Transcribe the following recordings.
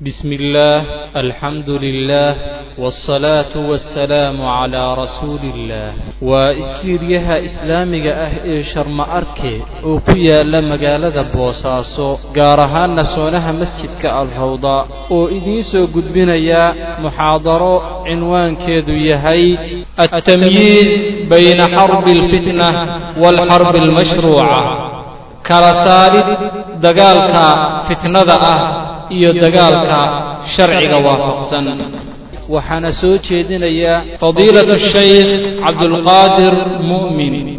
بسم الله الحمد لله والصلاة والسلام على رسول الله waa istiiryaha islaamiga ah ee sharma arke oo ku yaala magaalada boosaaso gaar ahaanna soonaha masjidka alrawda oo idiin soo gudbinaya muxaadaro cinwaankeedu yahay altamyiiz bayna xarbi alfitna waalxarbi almashruuca kala saarid dagaalka fitnada ah iyo dagaalka sharciga waafaqsan. Waxaana soo jeedinaya fadiilatu shaykh cabdulqaadir mu'min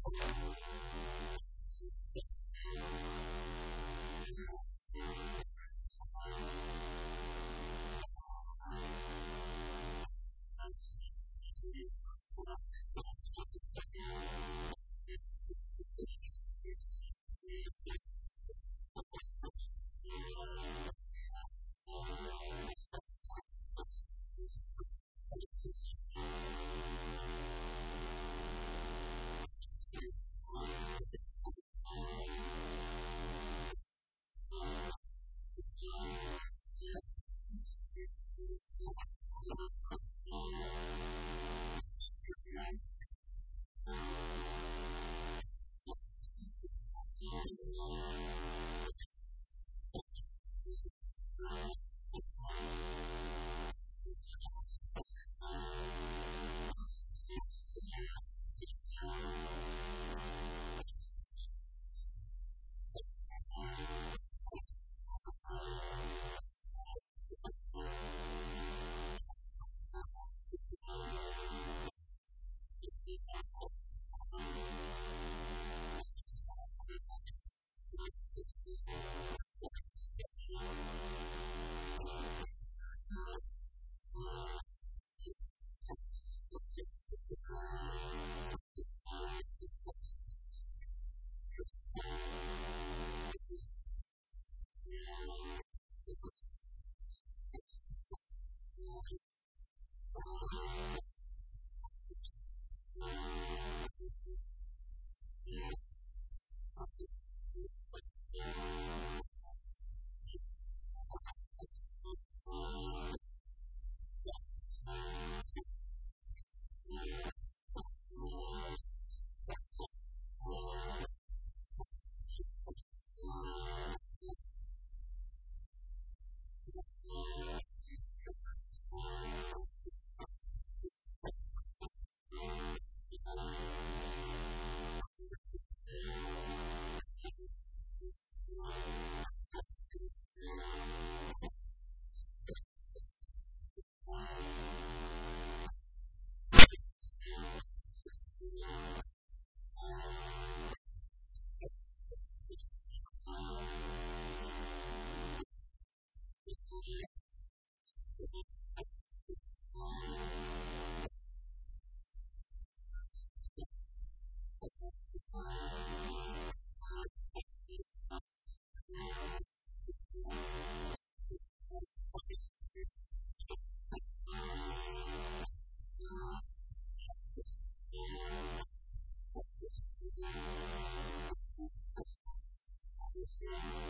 Thank you.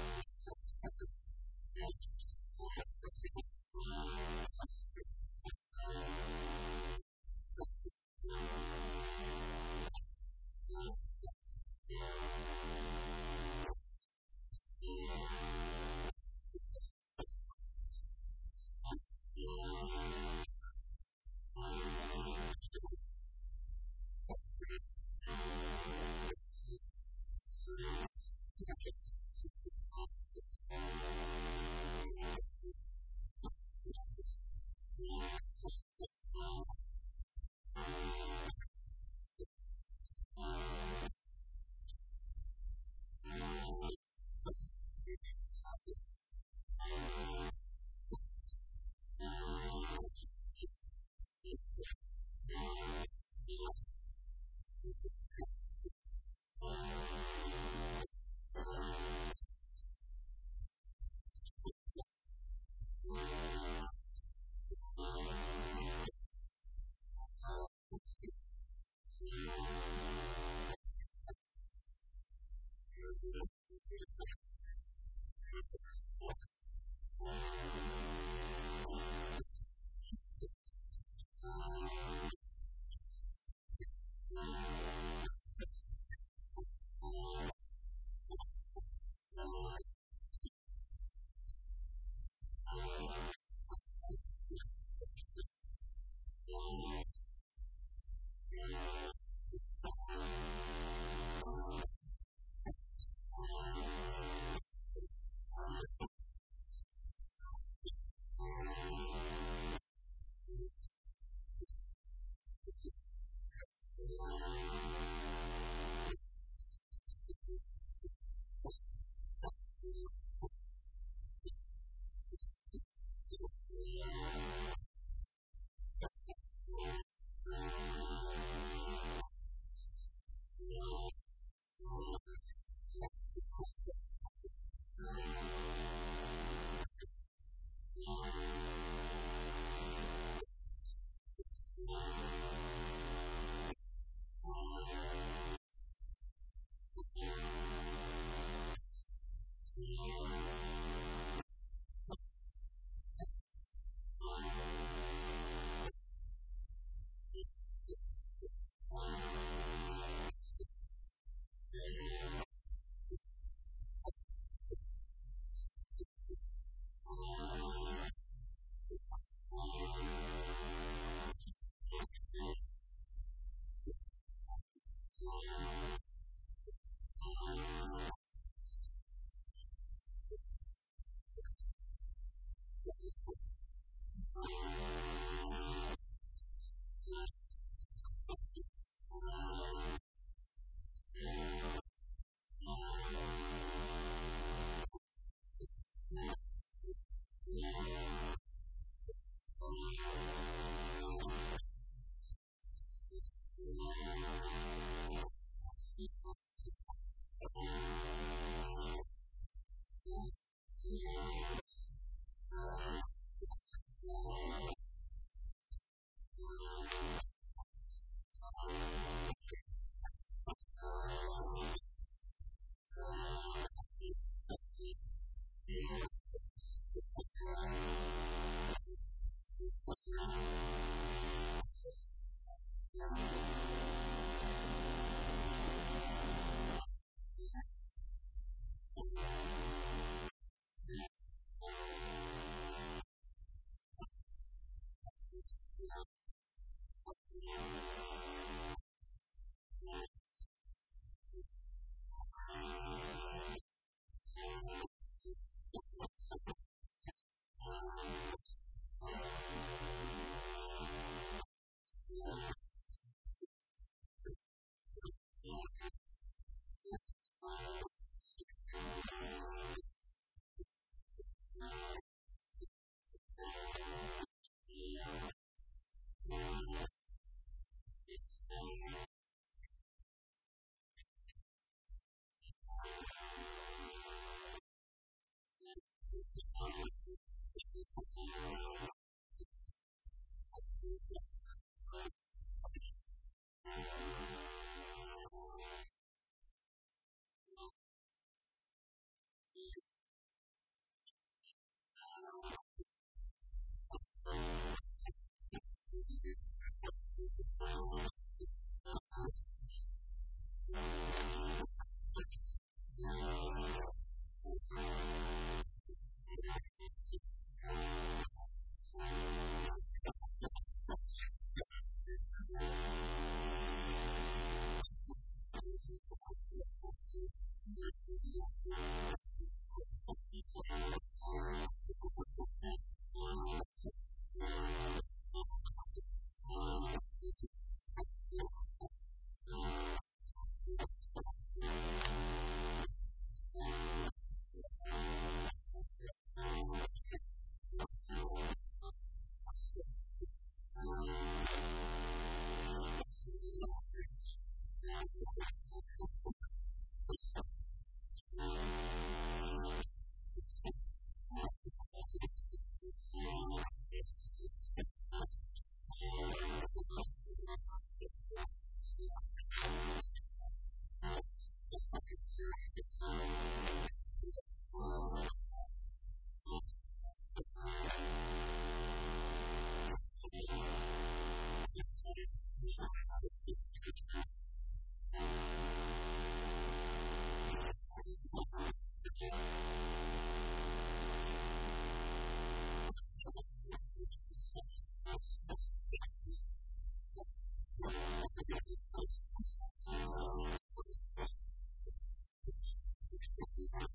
Thank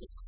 you.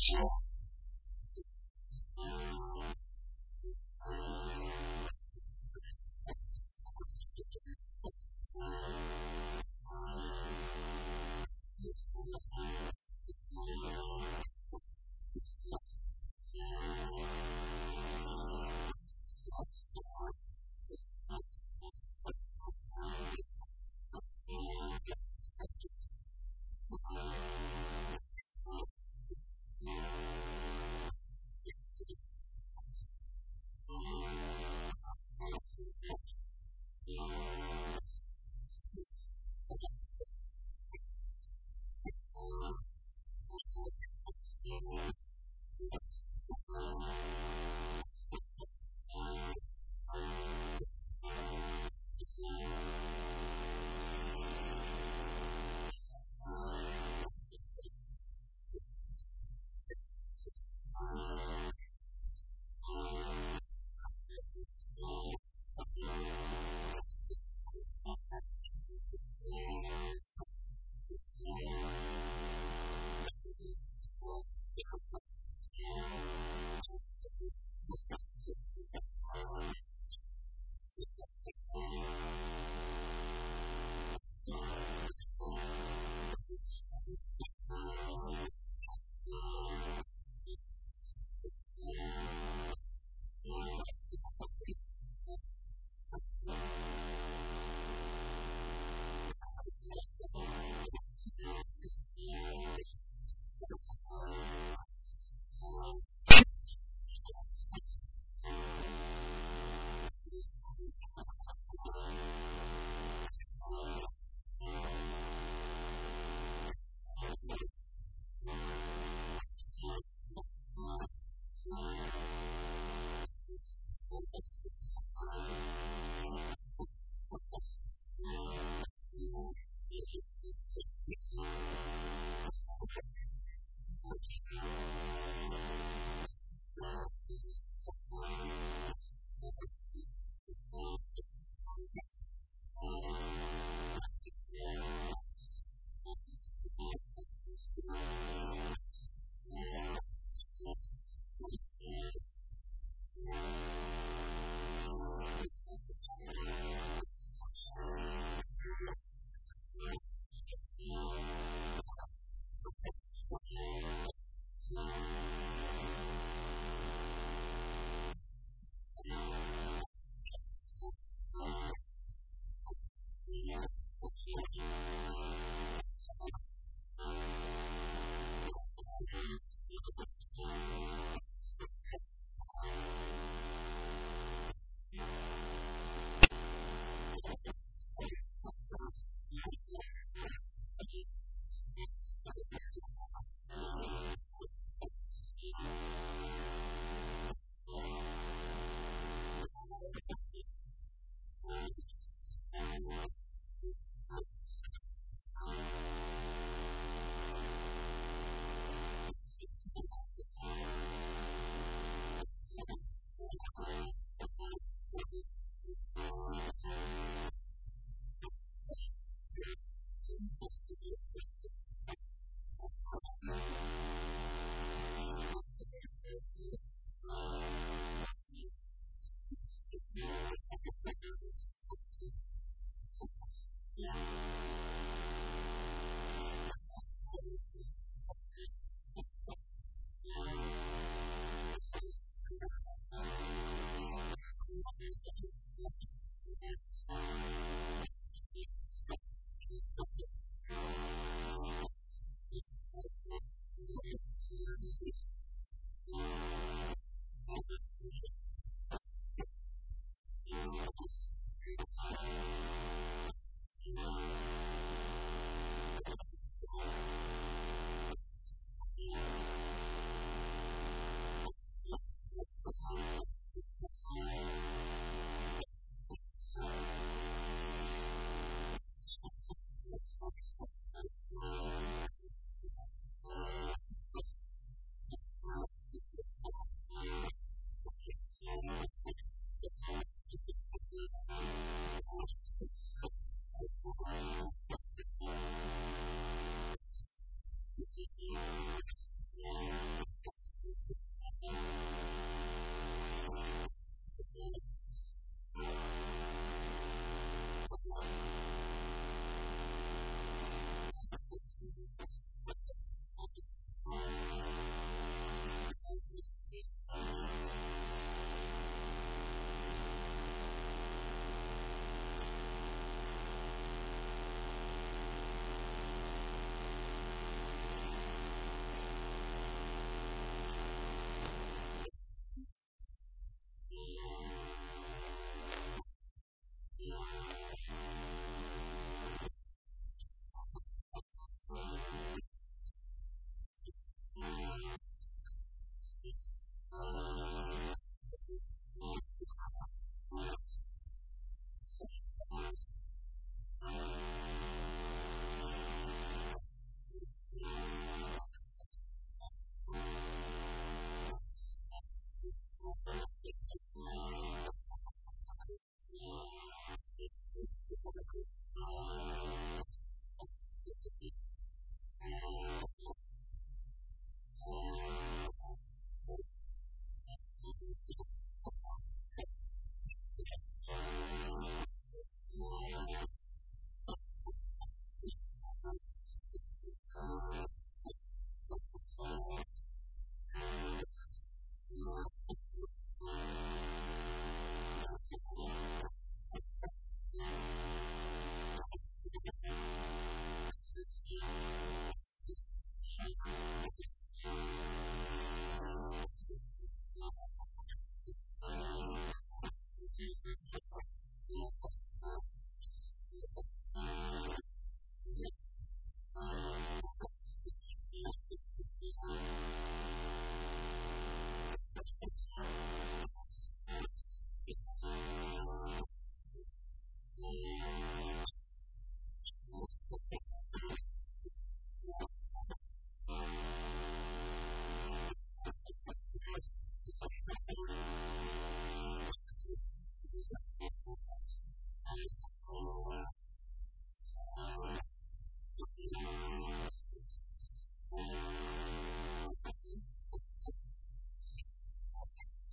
jiro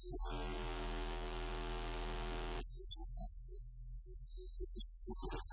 Thank you.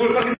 disculpa que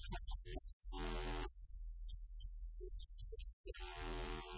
Thank you.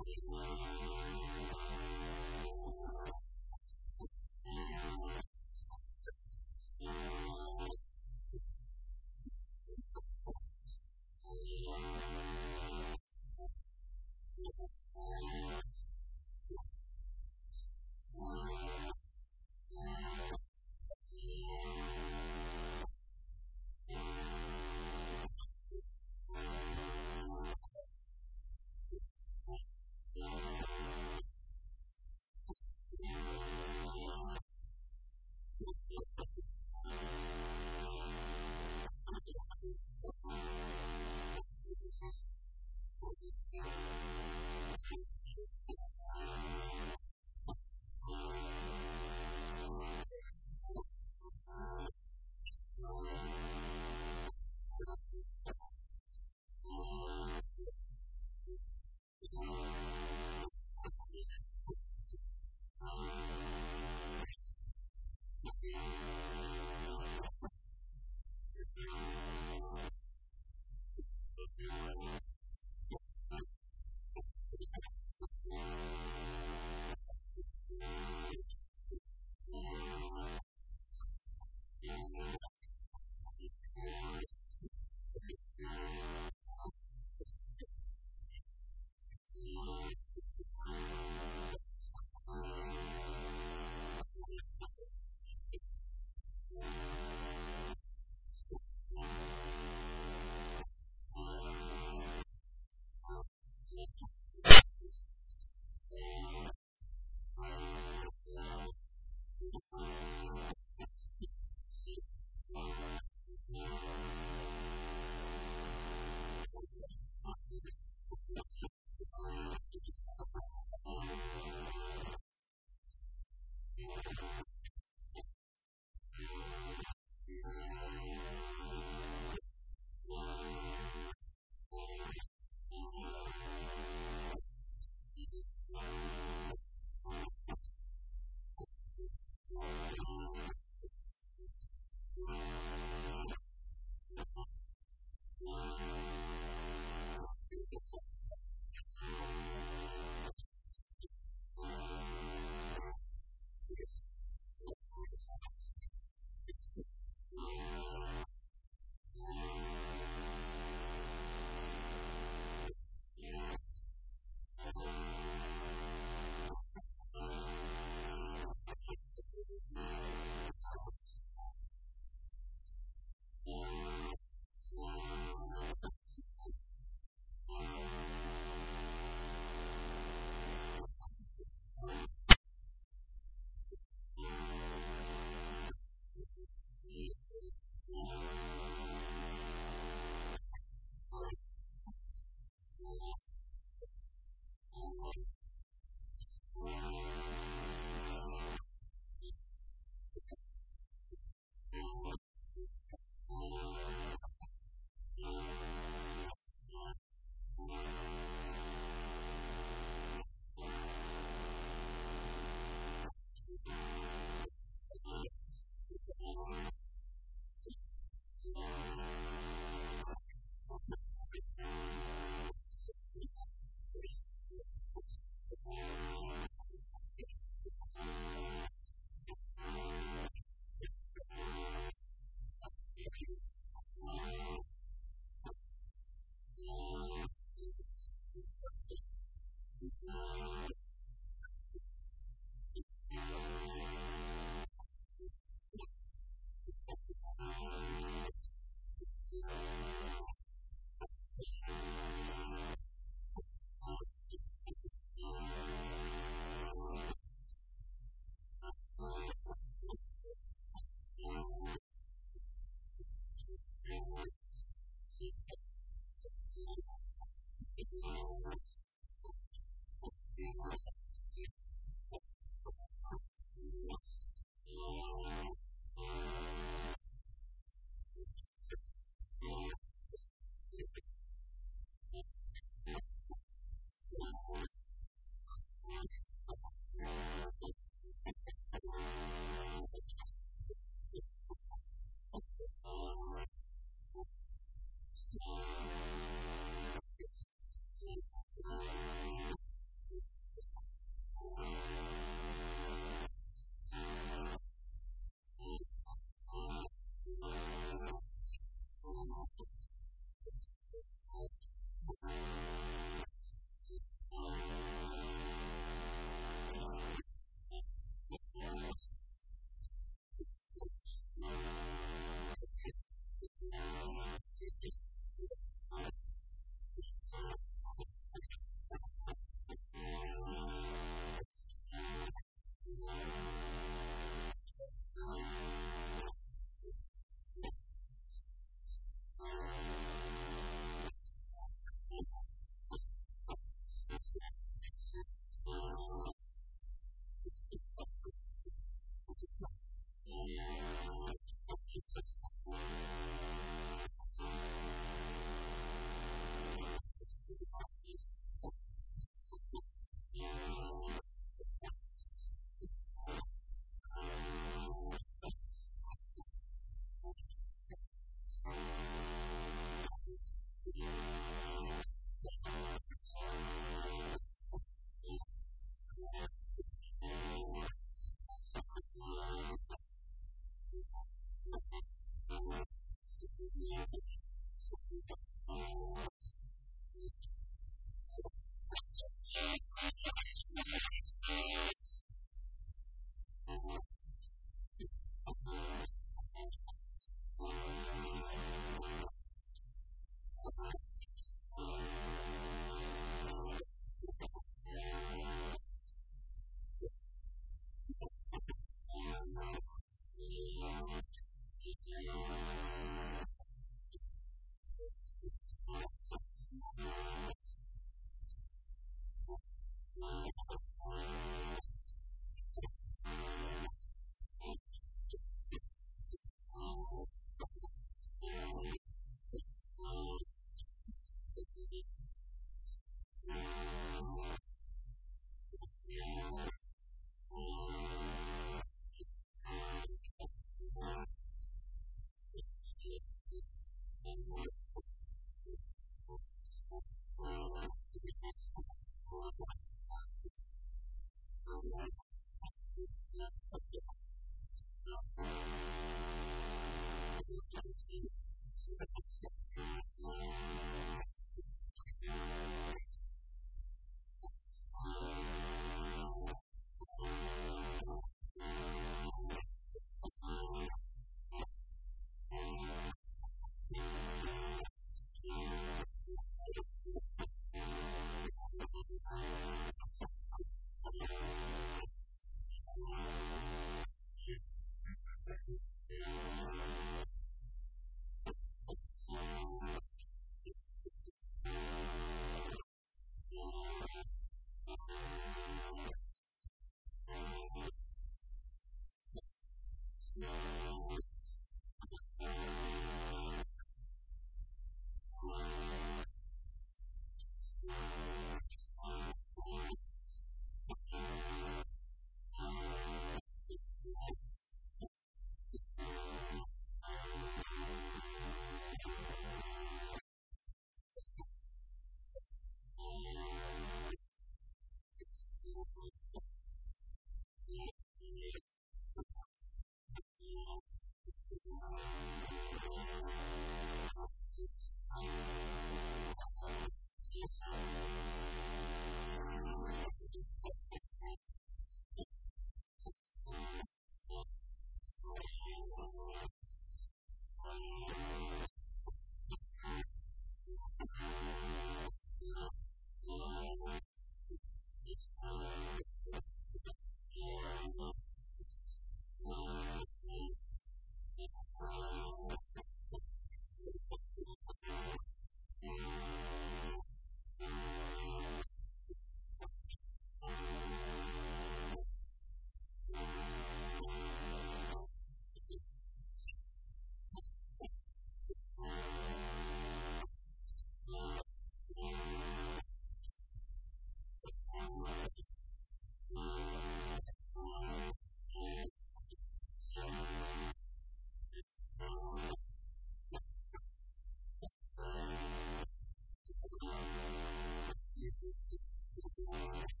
Thank you.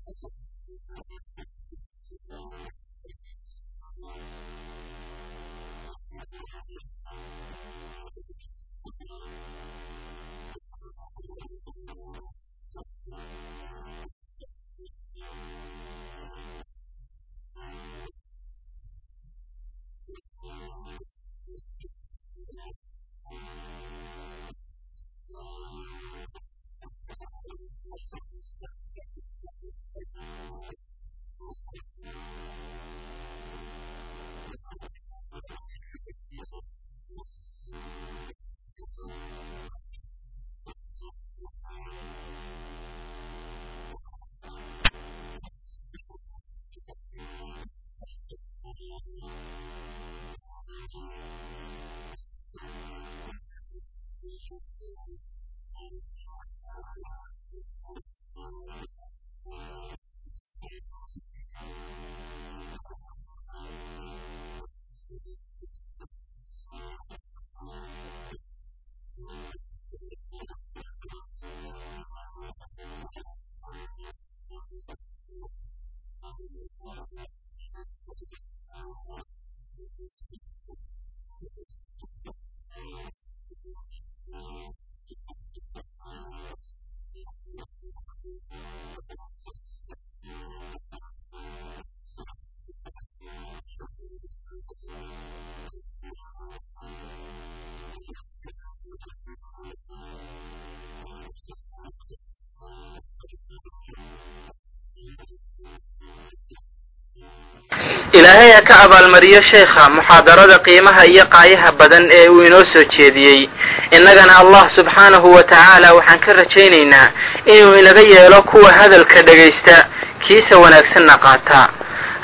ilaahay ha ka abaalmariyo sheekha muxaadarada qiimaha iyo qaayaha badan ee uu inoo soo jeediyey. Innagana allah subxaanahu wa tacaala waxaan ka rajaynaynaa inuu inaga yeelo kuwa hadalka dhegaysta kiisa wanaagsanna qaata.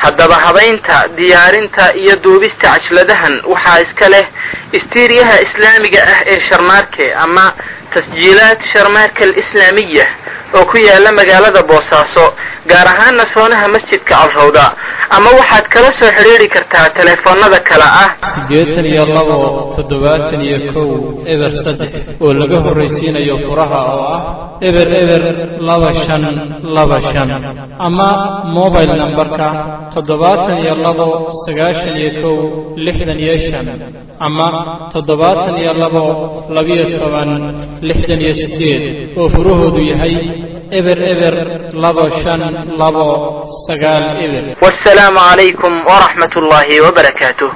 Haddaba habaynta diyaarinta iyo duubista cajladahan waxaa iska leh istiiriyaha islaamiga ah ee sharmaarke ama tasjiilaad sharmaarka alislaamiya oo ku yaalla magaalada boosaaso gaar ahaana soonaha masjidka alrawda ama waxaad kala soo xidhiidri kartaa teleefoonnada kale ah. Siddeetan iyo labo toddobaatan iyo kow eber saddex oo laga horraysiinayo furaha oo ah eber eber laba shan laba shan. Ama mobile nambarka toddobaatan iyo labo sagaashan iyo kow lixdan iyo shan ama toddobaatan iyo labo labiyo toban lixdan iyo siddeed oo furahoodu yahay eber eber labo shan labo sagaal eber. Wasalaamu calaykum waraxmat ullaahi wabarakaatuh